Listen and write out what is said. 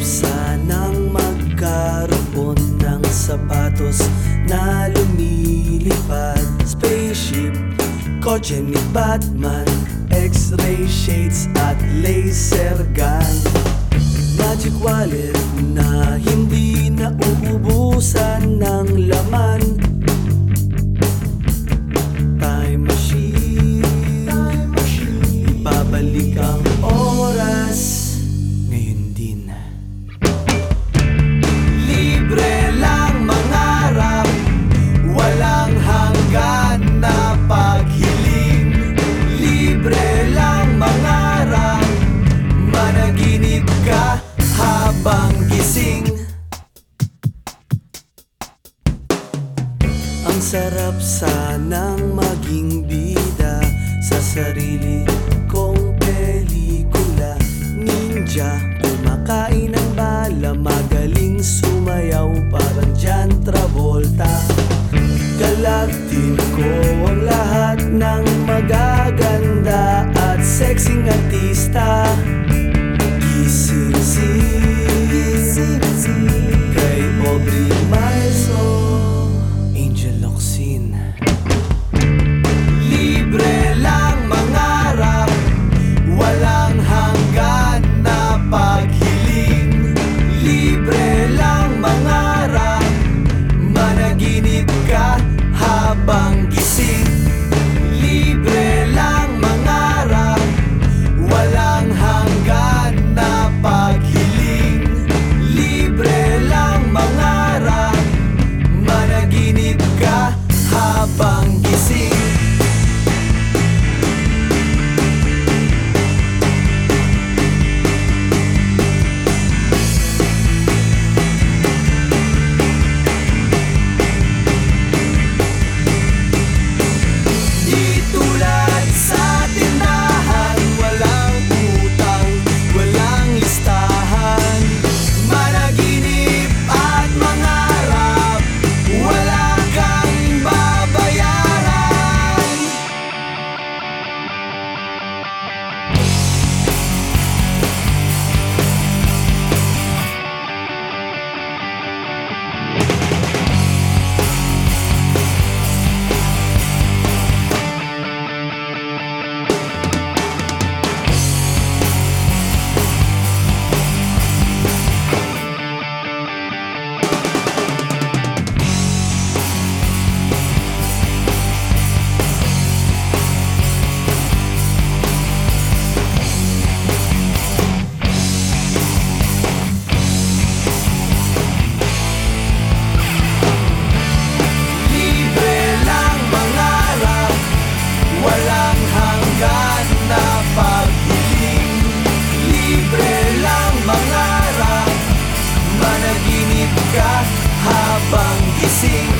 sanang magkaroon ng sapatos na lumilipad. Spaceship, kotse ni Batman X-ray shades at laser gun. Magic wallet na hindi nauubusan ng laman. Habang gising? Ang sarap sanang maging bida Sa sarili kong pelikula. Ninja, kumakain ng bala Magaling sumayaw parang John Travolta. Galactic ko ang lahat ng magaganda At sexing artista see.